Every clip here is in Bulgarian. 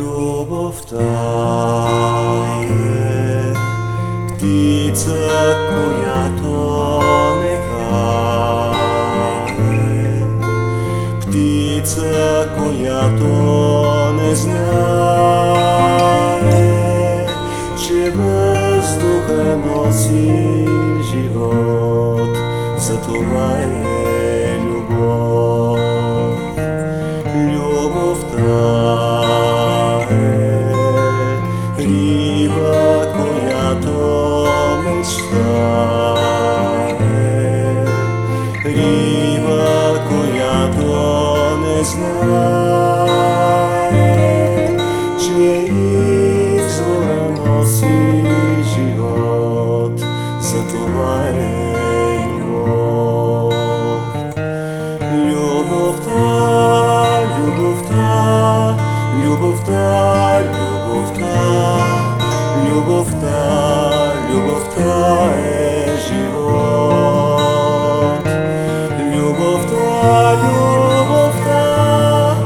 любовта е птица, която не кае, птица, която не знае, че въздуха носи живот, за това е Любовь та, любовь та, любовь та, любовь та е живот. любовь та, любовь та,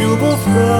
любовь та.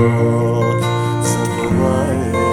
זיי וויילע,